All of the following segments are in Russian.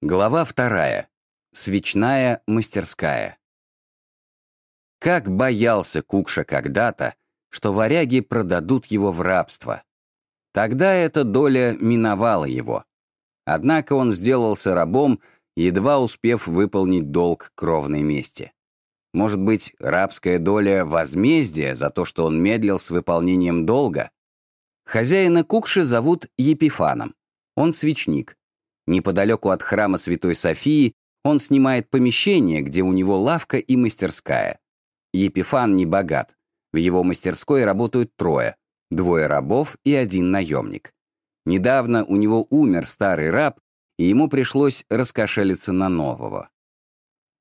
Глава вторая. Свечная мастерская. Как боялся Кукша когда-то, что варяги продадут его в рабство. Тогда эта доля миновала его. Однако он сделался рабом, едва успев выполнить долг кровной мести. Может быть, рабская доля возмездия за то, что он медлил с выполнением долга? Хозяина Кукши зовут Епифаном. Он свечник. Неподалеку от храма Святой Софии он снимает помещение, где у него лавка и мастерская. Епифан не богат. В его мастерской работают трое, двое рабов и один наемник. Недавно у него умер старый раб, и ему пришлось раскошелиться на нового.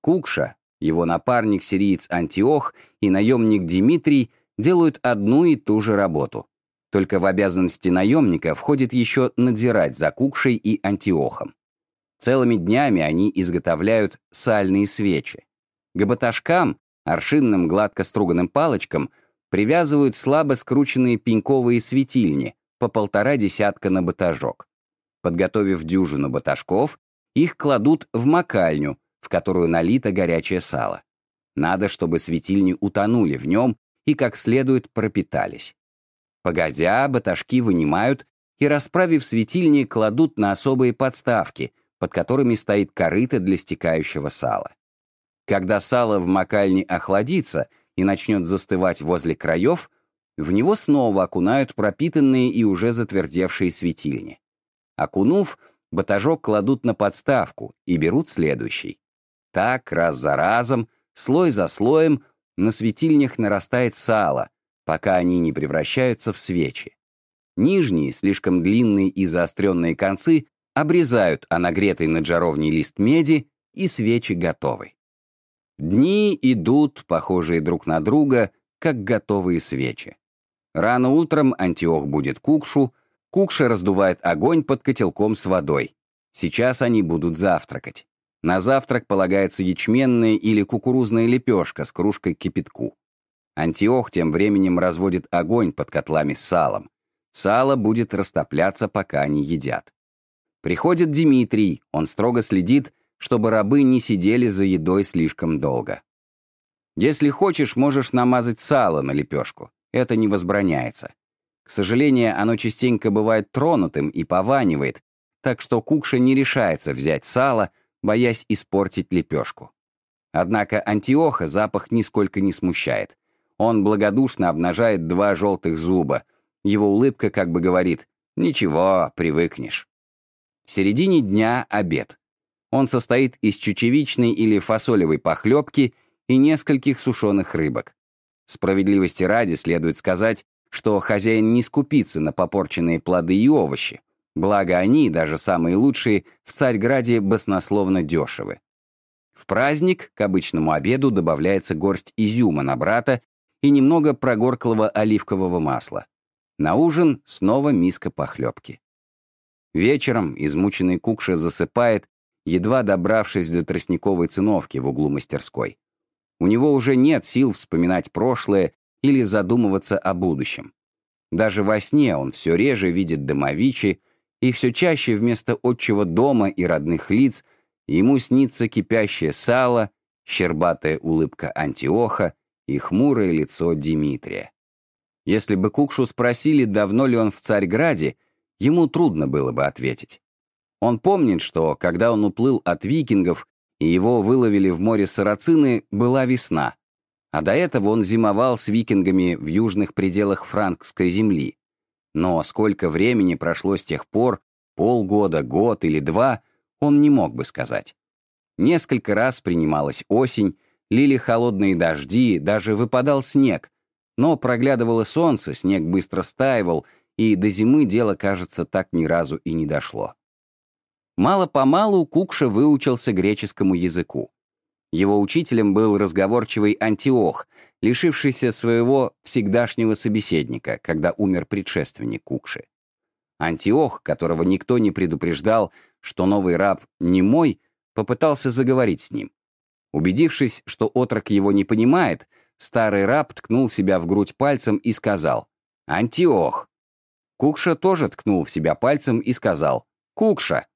Кукша, его напарник-сириец Антиох и наемник Дмитрий делают одну и ту же работу. Только в обязанности наемника входит еще надзирать за Кукшей и Антиохом. Целыми днями они изготовляют сальные свечи. К баташкам, аршинным гладко струганным палочкам, привязывают слабо скрученные пеньковые светильни, по полтора десятка на батажок. Подготовив дюжину баташков, их кладут в макальню, в которую налито горячее сало. Надо, чтобы светильни утонули в нем и как следует пропитались. Погодя, баташки вынимают и, расправив светильни, кладут на особые подставки, под которыми стоит корыто для стекающего сала. Когда сало в макальне охладится и начнет застывать возле краев, в него снова окунают пропитанные и уже затвердевшие светильни. Окунув, батажок кладут на подставку и берут следующий. Так, раз за разом, слой за слоем, на светильнях нарастает сало, пока они не превращаются в свечи. Нижние, слишком длинные и заостренные концы обрезают о нагретый над жаровней лист меди, и свечи готовы. Дни идут, похожие друг на друга, как готовые свечи. Рано утром Антиох будет кукшу, кукша раздувает огонь под котелком с водой. Сейчас они будут завтракать. На завтрак полагается ячменная или кукурузная лепешка с кружкой кипятку. Антиох тем временем разводит огонь под котлами с салом. Сало будет растопляться, пока они едят. Приходит Дмитрий, он строго следит, чтобы рабы не сидели за едой слишком долго. Если хочешь, можешь намазать сало на лепешку это не возбраняется. К сожалению, оно частенько бывает тронутым и пованивает, так что Кукша не решается взять сало, боясь испортить лепешку. Однако Антиоха запах нисколько не смущает. Он благодушно обнажает два желтых зуба. Его улыбка как бы говорит «Ничего, привыкнешь». В середине дня обед. Он состоит из чечевичной или фасолевой похлебки и нескольких сушеных рыбок. Справедливости ради следует сказать, что хозяин не скупится на попорченные плоды и овощи, благо они, даже самые лучшие, в Царьграде баснословно дешевы. В праздник к обычному обеду добавляется горсть изюма на брата и немного прогорклого оливкового масла. На ужин снова миска похлебки. Вечером измученный Кукша засыпает, едва добравшись до тростниковой циновки в углу мастерской. У него уже нет сил вспоминать прошлое или задумываться о будущем. Даже во сне он все реже видит домовичи, и все чаще вместо отчего дома и родных лиц ему снится кипящее сало, щербатая улыбка Антиоха и хмурое лицо Дмитрия. Если бы Кукшу спросили, давно ли он в Царьграде, ему трудно было бы ответить. Он помнит, что, когда он уплыл от викингов и его выловили в море сарацины, была весна. А до этого он зимовал с викингами в южных пределах франкской земли. Но сколько времени прошло с тех пор, полгода, год или два, он не мог бы сказать. Несколько раз принималась осень, лили холодные дожди, даже выпадал снег. Но проглядывало солнце, снег быстро стаивал, и до зимы дело, кажется, так ни разу и не дошло. Мало-помалу Кукша выучился греческому языку. Его учителем был разговорчивый Антиох, лишившийся своего всегдашнего собеседника, когда умер предшественник Кукши. Антиох, которого никто не предупреждал, что новый раб не мой, попытался заговорить с ним. Убедившись, что отрок его не понимает, старый раб ткнул себя в грудь пальцем и сказал «Антиох». Кукша тоже ткнул в себя пальцем и сказал «Кукша».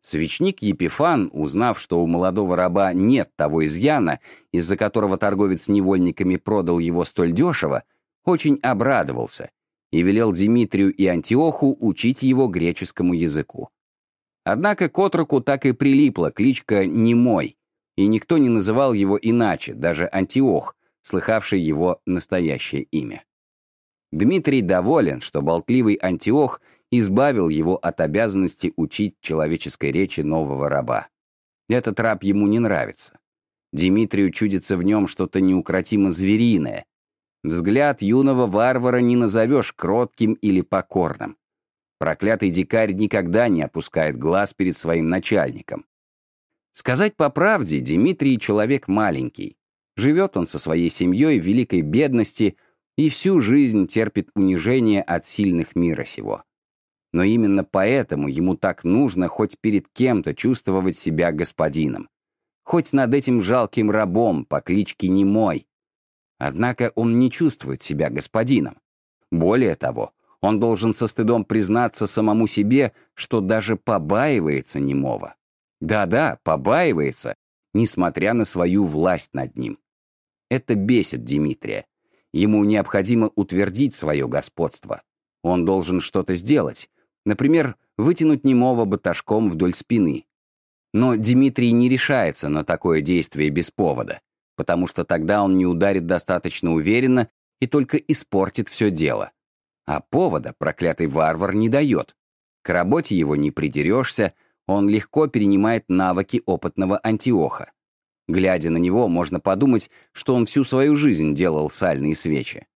Свечник Епифан, узнав, что у молодого раба нет того изъяна, из-за которого торговец невольниками продал его столь дешево, очень обрадовался и велел Димитрию и Антиоху учить его греческому языку. Однако к отроку так и прилипла кличка «Немой», и никто не называл его иначе, даже Антиох, слыхавший его настоящее имя. Дмитрий доволен, что болтливый Антиох избавил его от обязанности учить человеческой речи нового раба. Этот раб ему не нравится. Дмитрию чудится в нем что-то неукротимо звериное. Взгляд юного варвара не назовешь кротким или покорным. Проклятый дикарь никогда не опускает глаз перед своим начальником. Сказать по правде, Дмитрий человек маленький. Живет он со своей семьей в великой бедности и всю жизнь терпит унижение от сильных мира сего. Но именно поэтому ему так нужно хоть перед кем-то чувствовать себя господином. Хоть над этим жалким рабом по кличке Немой. Однако он не чувствует себя господином. Более того, он должен со стыдом признаться самому себе, что даже побаивается немого. Да-да, побаивается, несмотря на свою власть над ним. Это бесит Дмитрия. Ему необходимо утвердить свое господство. Он должен что-то сделать. Например, вытянуть немого баташком вдоль спины. Но Дмитрий не решается на такое действие без повода, потому что тогда он не ударит достаточно уверенно и только испортит все дело. А повода проклятый варвар не дает. К работе его не придерешься, он легко перенимает навыки опытного антиоха. Глядя на него, можно подумать, что он всю свою жизнь делал сальные свечи.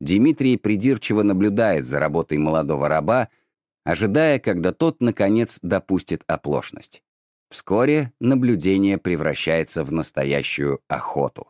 Дмитрий придирчиво наблюдает за работой молодого раба, ожидая, когда тот, наконец, допустит оплошность. Вскоре наблюдение превращается в настоящую охоту.